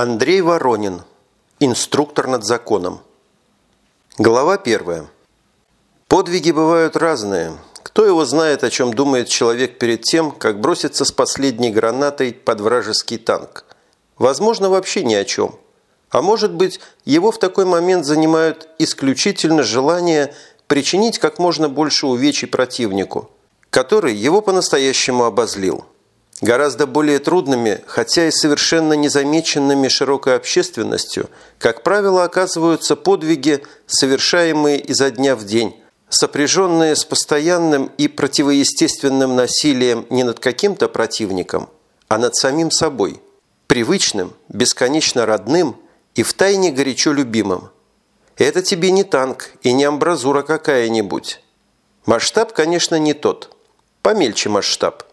Андрей Воронин. Инструктор над законом. Глава первая. Подвиги бывают разные. Кто его знает, о чем думает человек перед тем, как броситься с последней гранатой под вражеский танк? Возможно, вообще ни о чем. А может быть, его в такой момент занимают исключительно желание причинить как можно больше увечий противнику, который его по-настоящему обозлил. Гораздо более трудными, хотя и совершенно незамеченными широкой общественностью, как правило, оказываются подвиги, совершаемые изо дня в день, сопряженные с постоянным и противоестественным насилием не над каким-то противником, а над самим собой, привычным, бесконечно родным и втайне горячо любимым. Это тебе не танк и не амбразура какая-нибудь. Масштаб, конечно, не тот. Помельче масштаб.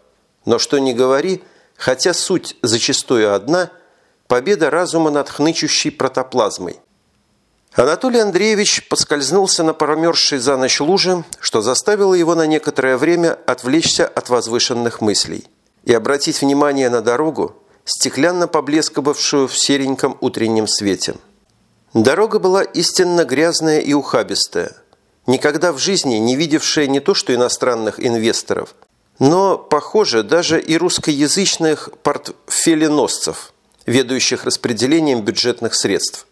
Но что ни говори, хотя суть зачастую одна – победа разума над хнычущей протоплазмой. Анатолий Андреевич поскользнулся на промерзшей за ночь луже, что заставило его на некоторое время отвлечься от возвышенных мыслей и обратить внимание на дорогу, стеклянно поблескивавшую в сереньком утреннем свете. Дорога была истинно грязная и ухабистая, никогда в жизни не видевшая не то что иностранных инвесторов – но, похоже, даже и русскоязычных портфеленосцев, ведущих распределением бюджетных средств.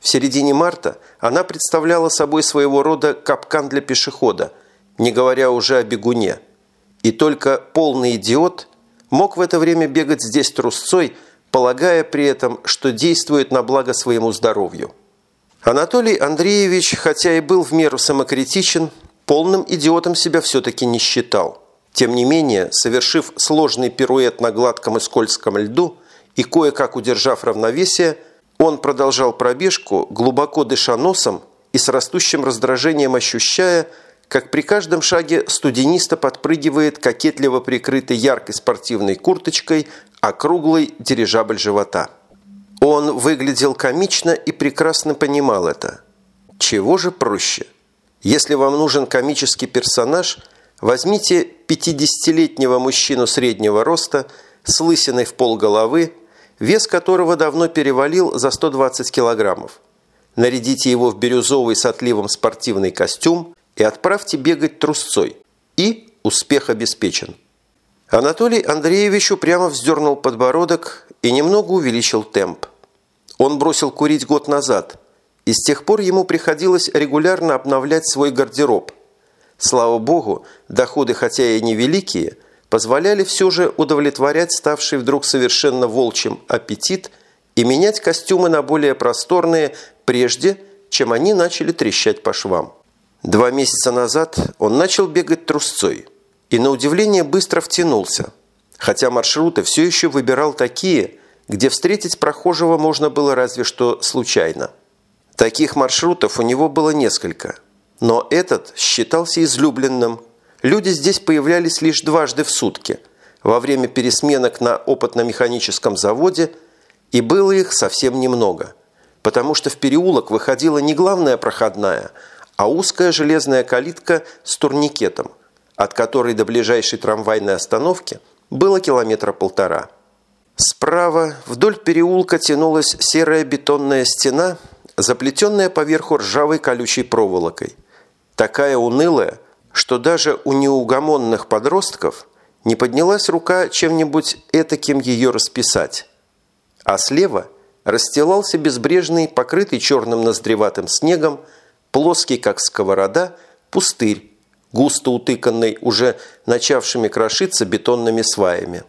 В середине марта она представляла собой своего рода капкан для пешехода, не говоря уже о бегуне. И только полный идиот мог в это время бегать здесь трусцой, полагая при этом, что действует на благо своему здоровью. Анатолий Андреевич, хотя и был в меру самокритичен, полным идиотом себя все-таки не считал. Тем не менее, совершив сложный пируэт на гладком и скользком льду и кое-как удержав равновесие, он продолжал пробежку, глубоко дыша носом и с растущим раздражением ощущая, как при каждом шаге студениста подпрыгивает кокетливо прикрытый яркой спортивной курточкой округлый дирижабль живота. Он выглядел комично и прекрасно понимал это. Чего же проще? Если вам нужен комический персонаж – Возьмите 50-летнего мужчину среднего роста с лысиной в полголовы, вес которого давно перевалил за 120 килограммов. Нарядите его в бирюзовый с отливом спортивный костюм и отправьте бегать трусцой. И успех обеспечен. Анатолий Андреевич упрямо вздернул подбородок и немного увеличил темп. Он бросил курить год назад, и с тех пор ему приходилось регулярно обновлять свой гардероб – Слава богу, доходы, хотя и невеликие, позволяли все же удовлетворять ставший вдруг совершенно волчьим аппетит и менять костюмы на более просторные прежде, чем они начали трещать по швам. Два месяца назад он начал бегать трусцой и на удивление быстро втянулся, хотя маршруты все еще выбирал такие, где встретить прохожего можно было разве что случайно. Таких маршрутов у него было несколько – но этот считался излюбленным. Люди здесь появлялись лишь дважды в сутки, во время пересменок на опытно-механическом заводе, и было их совсем немного, потому что в переулок выходила не главная проходная, а узкая железная калитка с турникетом, от которой до ближайшей трамвайной остановки было километра полтора. Справа вдоль переулка тянулась серая бетонная стена, заплетенная поверху ржавой колючей проволокой – такая унылая, что даже у неугомонных подростков не поднялась рука чем-нибудь этаким ее расписать. А слева расстилался безбрежный, покрытый черным ноздреватым снегом, плоский, как сковорода, пустырь, густо утыканный уже начавшими крошиться бетонными сваями.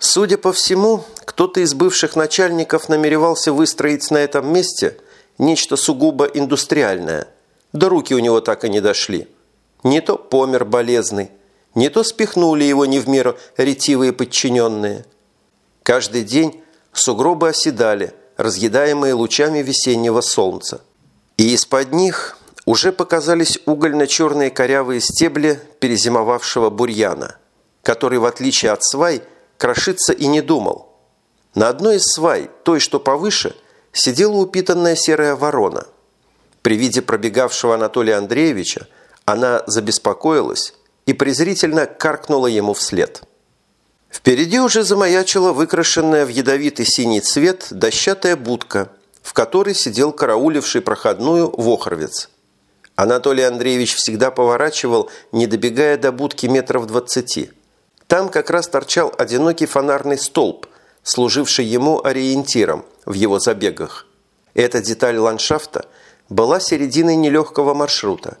Судя по всему, кто-то из бывших начальников намеревался выстроить на этом месте нечто сугубо индустриальное – да руки у него так и не дошли. Не то помер болезный, не то спихнули его не в меру ретивые подчиненные. Каждый день сугробы оседали, разъедаемые лучами весеннего солнца. И из-под них уже показались угольно-черные корявые стебли перезимовавшего бурьяна, который, в отличие от свай, крошиться и не думал. На одной из свай, той, что повыше, сидела упитанная серая ворона – при виде пробегавшего Анатолия Андреевича она забеспокоилась и презрительно каркнула ему вслед. Впереди уже замаячила выкрашенная в ядовитый синий цвет дощатая будка, в которой сидел карауливший проходную Вохровец. Анатолий Андреевич всегда поворачивал, не добегая до будки метров двадцати. Там как раз торчал одинокий фонарный столб, служивший ему ориентиром в его забегах. Эта деталь ландшафта была серединой нелегкого маршрута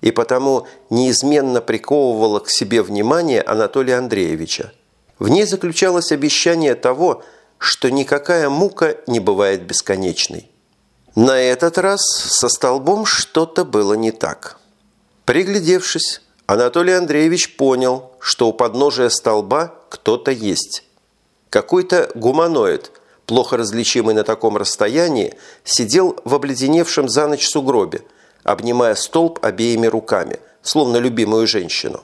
и потому неизменно приковывала к себе внимание Анатолия Андреевича. В ней заключалось обещание того, что никакая мука не бывает бесконечной. На этот раз со столбом что-то было не так. Приглядевшись, Анатолий Андреевич понял, что у подножия столба кто-то есть. Какой-то гуманоид, плохо различимый на таком расстоянии, сидел в обледеневшем за ночь сугробе, обнимая столб обеими руками, словно любимую женщину.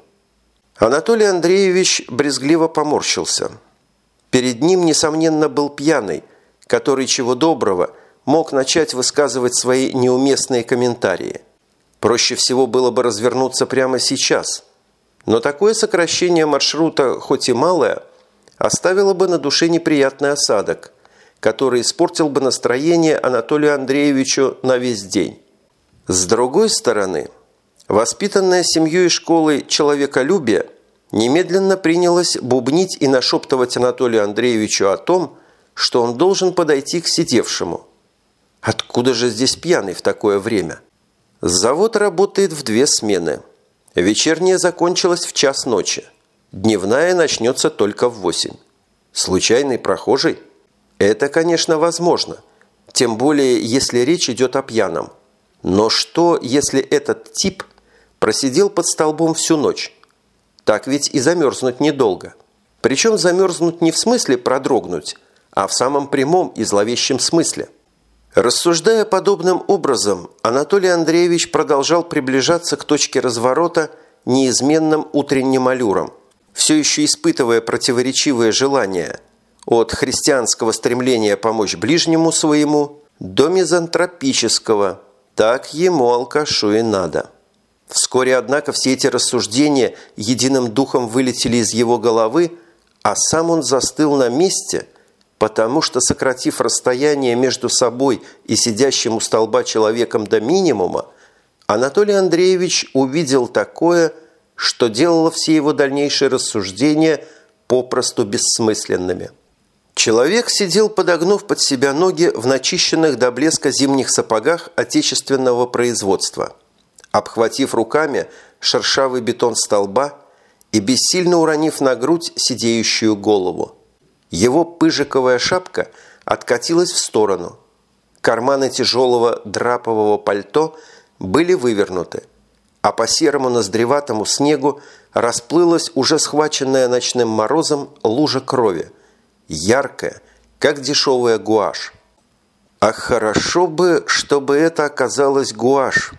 Анатолий Андреевич брезгливо поморщился. Перед ним, несомненно, был пьяный, который чего доброго – мог начать высказывать свои неуместные комментарии. Проще всего было бы развернуться прямо сейчас. Но такое сокращение маршрута, хоть и малое, оставило бы на душе неприятный осадок, который испортил бы настроение Анатолию Андреевичу на весь день. С другой стороны, воспитанная семьей и школой человеколюбие немедленно принялась бубнить и нашептывать Анатолию Андреевичу о том, что он должен подойти к сидевшему – Откуда же здесь пьяный в такое время? Завод работает в две смены. Вечерняя закончилась в час ночи. Дневная начнется только в восемь. Случайный прохожий? Это, конечно, возможно. Тем более, если речь идет о пьяном. Но что, если этот тип просидел под столбом всю ночь? Так ведь и замерзнуть недолго. Причем замерзнуть не в смысле продрогнуть, а в самом прямом и зловещем смысле – Рассуждая подобным образом, Анатолий Андреевич продолжал приближаться к точке разворота неизменным утренним аллюром, все еще испытывая противоречивые желания от христианского стремления помочь ближнему своему до мизантропического «так ему алкашу и надо». Вскоре, однако, все эти рассуждения единым духом вылетели из его головы, а сам он застыл на месте – потому что, сократив расстояние между собой и сидящим у столба человеком до минимума, Анатолий Андреевич увидел такое, что делало все его дальнейшие рассуждения попросту бессмысленными. Человек сидел, подогнув под себя ноги в начищенных до блеска зимних сапогах отечественного производства, обхватив руками шершавый бетон столба и бессильно уронив на грудь сидеющую голову. Его пыжиковая шапка откатилась в сторону. Карманы тяжелого драпового пальто были вывернуты, а по серому ноздреватому снегу расплылась уже схваченная ночным морозом лужа крови, яркая, как дешевая гуашь. «А хорошо бы, чтобы это оказалось гуашь»,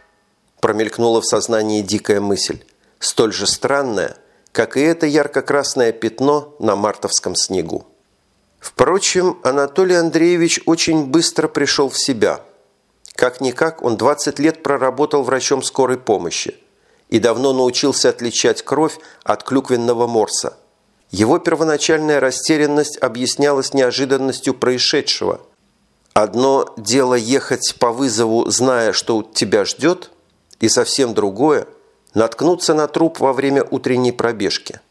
промелькнула в сознании дикая мысль, столь же странная, как и это ярко-красное пятно на мартовском снегу. Впрочем, Анатолий Андреевич очень быстро пришел в себя. Как-никак он 20 лет проработал врачом скорой помощи и давно научился отличать кровь от клюквенного морса. Его первоначальная растерянность объяснялась неожиданностью происшедшего. Одно дело ехать по вызову, зная, что тебя ждет, и совсем другое – наткнуться на труп во время утренней пробежки –